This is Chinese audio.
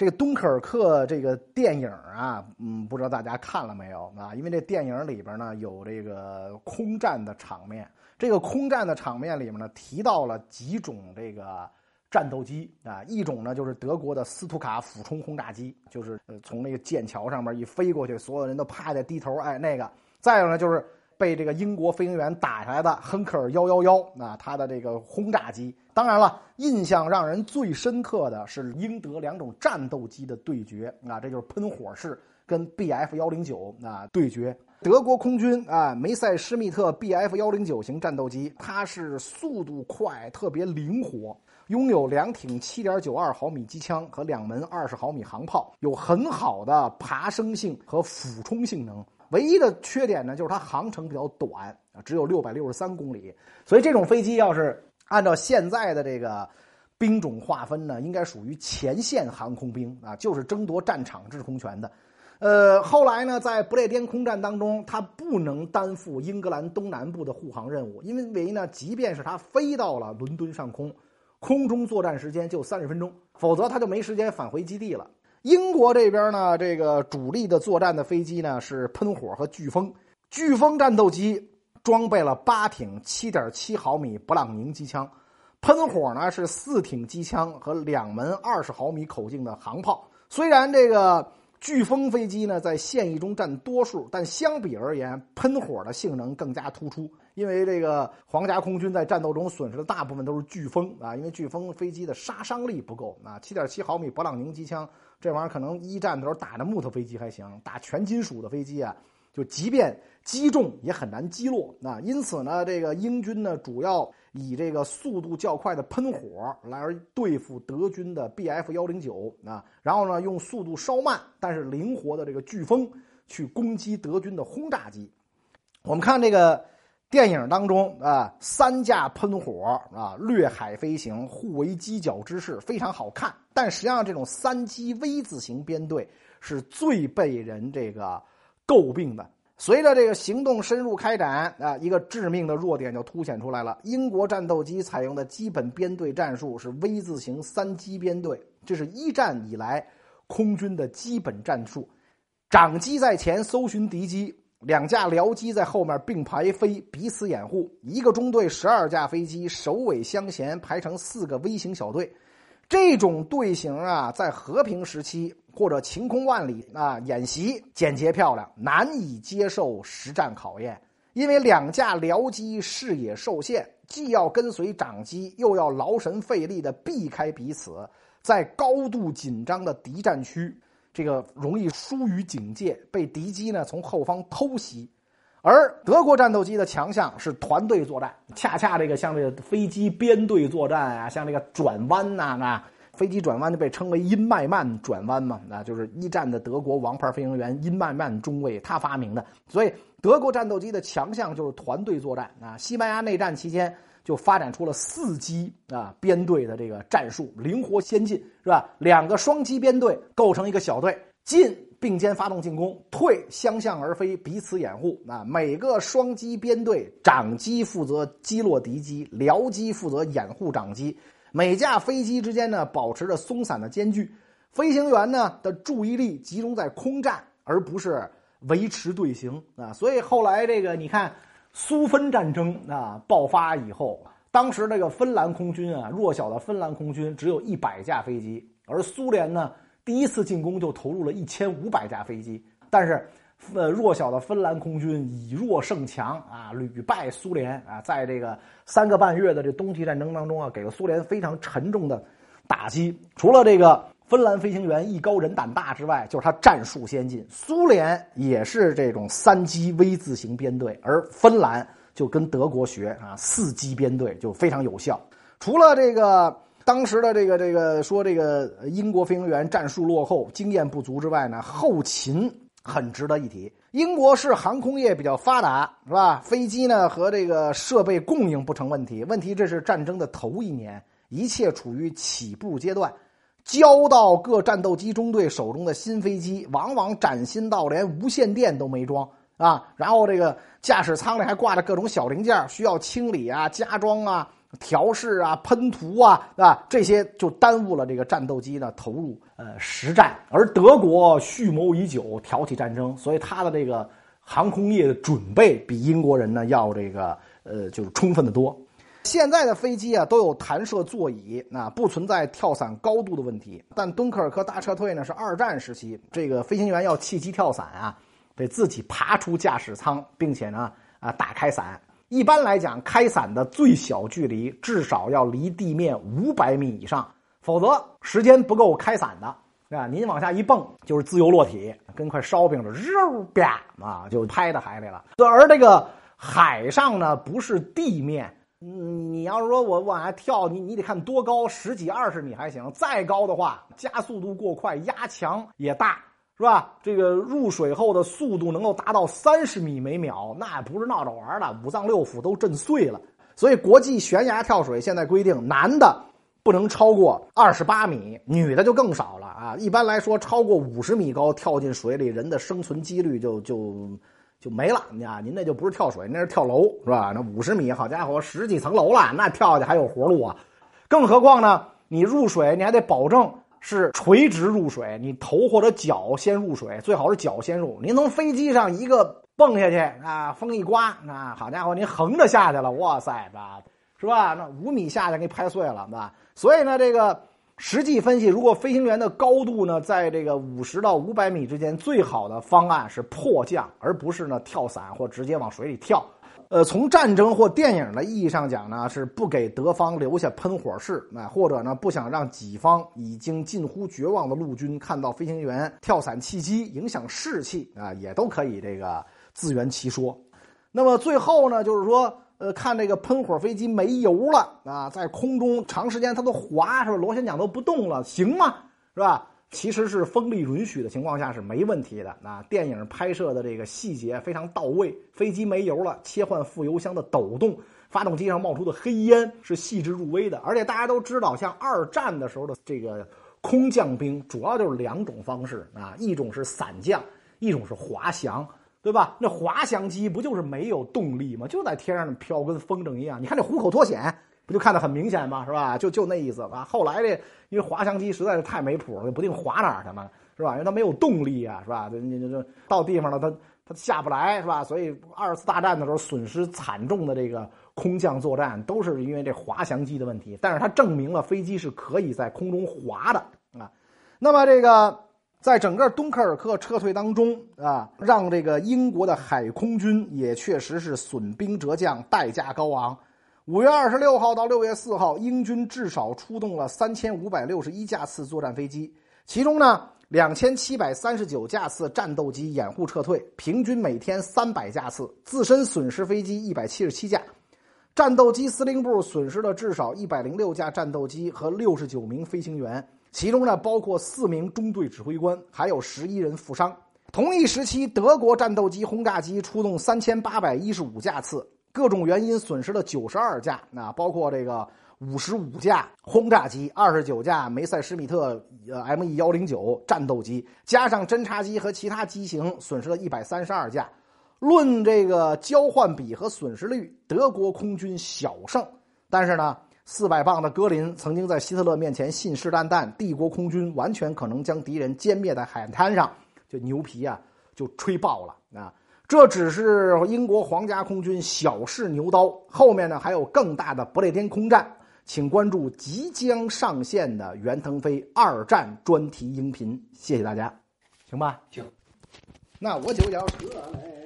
这个敦刻尔克这个电影啊，嗯，不知道大家看了没有啊？因为这电影里边呢有这个空战的场面，这个空战的场面里面呢提到了几种这个战斗机啊，一种呢就是德国的斯图卡俯冲轰炸机，就是呃从那个剑桥上面一飞过去，所有人都趴在低头，哎，那个；再有呢就是被这个英国飞行员打下来的亨克尔幺幺幺啊，它的这个轰炸机。当然了，印象让人最深刻的是英德两种战斗机的对决啊，这就是喷火式跟 Bf 幺零九啊对决。德国空军啊，梅塞施密特 Bf 幺零九型战斗机，它是速度快，特别灵活，拥有两挺七点九二毫米机枪和两门二十毫米航炮，有很好的爬升性和俯冲性能。唯一的缺点呢，就是它航程比较短啊，只有六百六十三公里。所以这种飞机要是按照现在的这个兵种划分呢，应该属于前线航空兵啊，就是争夺战场制空权的。呃，后来呢，在不列颠空战当中，他不能担负英格兰东南部的护航任务，因为呢，即便是他飞到了伦敦上空，空中作战时间就三十分钟，否则他就没时间返回基地了。英国这边呢，这个主力的作战的飞机呢是喷火和飓风，飓风战斗机。装备了八挺七点七毫米勃朗宁机枪，喷火呢是四挺机枪和两门二十毫米口径的航炮。虽然这个飓风飞机呢在现役中占多数，但相比而言，喷火的性能更加突出。因为这个皇家空军在战斗中损失的大部分都是飓风啊，因为飓风飞机的杀伤力不够啊。七点七毫米勃朗宁机枪这玩意儿可能一战的时候打的木头飞机还行，打全金属的飞机啊。就即便击中也很难击落啊，因此呢，这个英军呢主要以这个速度较快的喷火来对付德军的 Bf 幺零九啊，然后呢用速度稍慢但是灵活的这个飓风去攻击德军的轰炸机。我们看这个电影当中啊，三架喷火啊，掠海飞行，互为犄角之势，非常好看。但实际上，这种三机 V 字形编队是最被人这个。诟病的，随着这个行动深入开展啊，一个致命的弱点就凸显出来了。英国战斗机采用的基本编队战术是 V 字形三机编队，这是一战以来空军的基本战术。长机在前搜寻敌机，两架僚机在后面并排飞，彼此掩护。一个中队十二架飞机首尾相衔，排成四个 V 型小队。这种队形啊，在和平时期或者晴空万里啊，演习简洁漂亮，难以接受实战考验。因为两架僚机视野受限，既要跟随长机，又要劳神费力的避开彼此，在高度紧张的敌战区，这个容易疏于警戒，被敌机呢从后方偷袭。而德国战斗机的强项是团队作战，恰恰这个像这个飞机编队作战啊，像这个转弯呐，那飞机转弯就被称为因麦曼转弯嘛，那就是一战的德国王牌飞行员因麦曼中尉他发明的。所以德国战斗机的强项就是团队作战啊。西班牙内战期间就发展出了四机啊编队的这个战术，灵活先进，是吧？两个双机编队构成一个小队，进。并肩发动进攻，退相向而飞，彼此掩护。啊，每个双机编队，长机负责击落敌机，僚机负责掩护长机。每架飞机之间呢，保持着松散的间距。飞行员呢的注意力集中在空战，而不是维持队形。啊，所以后来这个你看，苏芬战争啊爆发以后，当时这个芬兰空军啊，弱小的芬兰空军只有一百架飞机，而苏联呢。第一次进攻就投入了一千五百架飞机，但是，呃，弱小的芬兰空军以弱胜强啊，屡败苏联啊，在这个三个半月的这冬季战争当中啊，给了苏联非常沉重的打击。除了这个芬兰飞行员艺高人胆大之外，就是他战术先进。苏联也是这种三机 V 字形编队，而芬兰就跟德国学啊，四机编队就非常有效。除了这个。当时的这个这个说这个英国飞行员战术落后、经验不足之外呢，后勤很值得一提。英国是航空业比较发达，是吧？飞机呢和这个设备供应不成问题。问题这是战争的头一年，一切处于起步阶段，交到各战斗机中队手中的新飞机，往往崭新到连无线电都没装啊。然后这个驾驶舱里还挂着各种小零件，需要清理啊、加装啊。调试啊、喷涂啊，啊，这些就耽误了这个战斗机的投入呃实战。而德国蓄谋已久，挑起战争，所以他的这个航空业的准备比英国人呢要这个呃就是充分的多。现在的飞机啊都有弹射座椅，那不存在跳伞高度的问题。但敦刻尔克大撤退呢是二战时期，这个飞行员要弃机跳伞啊，得自己爬出驾驶舱，并且呢啊打开伞。一般来讲，开伞的最小距离至少要离地面五百米以上，否则时间不够开伞的，啊，您往下一蹦就是自由落体，跟块烧饼似的，肉啪啊就拍到海里了。而这个海上呢，不是地面，嗯，你要是说我往下跳，你你得看多高，十几二十米还行，再高的话，加速度过快，压强也大。是吧？这个入水后的速度能够达到三十米每秒，那不是闹着玩的，五脏六腑都震碎了。所以，国际悬崖跳水现在规定，男的不能超过二十八米，女的就更少了啊。一般来说，超过五十米高跳进水里，人的生存几率就就就没了。啊，您那就不是跳水，那是跳楼，是吧？那五十米，好家伙，十几层楼了，那跳下去还有活路啊。更何况呢，你入水，你还得保证。是垂直入水，你头或者脚先入水，最好是脚先入。您从飞机上一个蹦下去啊，风一刮啊，好家伙，您横着下去了，哇塞，是吧？那五米下去给你拍碎了，对吧？所以呢，这个实际分析，如果飞行员的高度呢，在这个五十到五百米之间，最好的方案是迫降，而不是呢跳伞或直接往水里跳。呃，从战争或电影的意义上讲呢，是不给德方留下喷火势，那或者呢，不想让己方已经近乎绝望的陆军看到飞行员跳伞弃机，影响士气啊，也都可以这个自圆其说。那么最后呢，就是说，呃，看这个喷火飞机没油了啊，在空中长时间它都滑，是吧？螺旋桨都不动了，行吗？是吧？其实是风力允许的情况下是没问题的。那电影拍摄的这个细节非常到位，飞机没油了，切换副油箱的抖动，发动机上冒出的黑烟是细致入微的。而且大家都知道，像二战的时候的这个空降兵，主要就是两种方式啊，一种是伞降，一种是滑翔，对吧？那滑翔机不就是没有动力吗？就在天上飘，跟风筝一样。你看这虎口脱险。不就看得很明显吗？是吧？就就那意思吧。后来这因为滑翔机实在是太没谱了，不定滑哪儿去嘛，是吧？因为它没有动力啊，是吧？你你你到地方了，它它下不来，是吧？所以二次大战的时候损失惨重的这个空降作战，都是因为这滑翔机的问题。但是它证明了飞机是可以在空中滑的啊。那么这个在整个敦刻尔克撤退当中啊，让这个英国的海空军也确实是损兵折将，代价高昂。五月二十六号到六月四号，英军至少出动了三千五百六十一架次作战飞机，其中呢，两千七百三十九架次战斗机掩护撤退，平均每天三百架次，自身损失飞机一百七十七架，战斗机司令部损失了至少一百零六架战斗机和六十九名飞行员，其中呢，包括四名中队指挥官，还有十一人负伤。同一时期，德国战斗机、轰炸机出动三千八百一十五架次。各种原因损失了九十二架，那包括这个五十五架轰炸机、二十九架梅塞施米特呃 M E 幺零九战斗机，加上侦察机和其他机型，损失了一百三十二架。论这个交换比和损失率，德国空军小胜。但是呢，四百磅的格林曾经在希特勒面前信誓旦旦，帝国空军完全可能将敌人歼灭在海滩上，就牛皮啊，就吹爆了啊。这只是英国皇家空军小试牛刀，后面呢还有更大的不列颠空战，请关注即将上线的袁腾飞二战专题音频。谢谢大家，行吧？行，那我就要撤嘞。